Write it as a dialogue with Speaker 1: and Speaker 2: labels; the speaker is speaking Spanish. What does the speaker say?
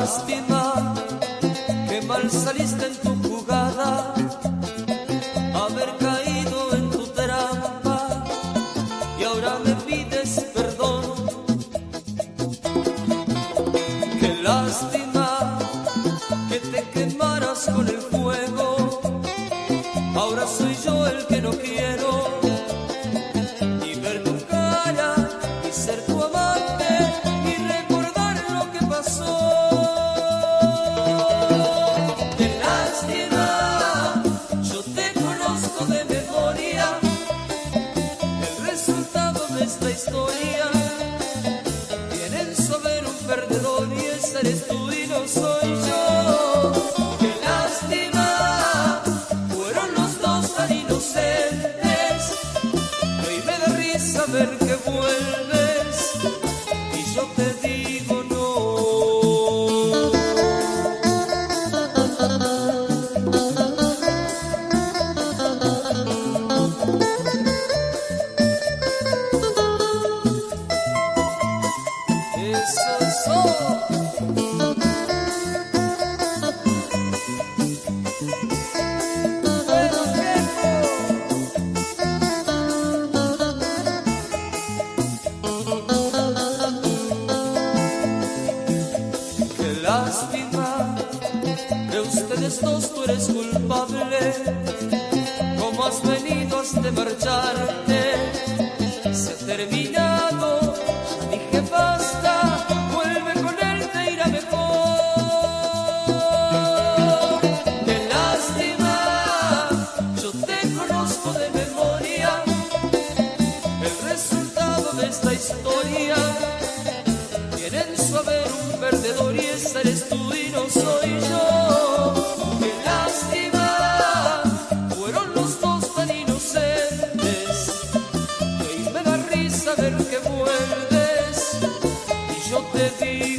Speaker 1: lástima que mal saliste en tu jugada, haber caído en tu trampa y ahora me pides perdón. Qué lástima que te quemaras con el fuego, ahora soy yo el que no quiero. Esta historia tiene en su haber un perdedor y ese eres tú y no soy yo. Qué lástima, fueron los dos tan inocentes. Hoy me da risa ver que vuelves dos tú eres culpable. Como has venido has de marcharte, que vuelves y yo te digo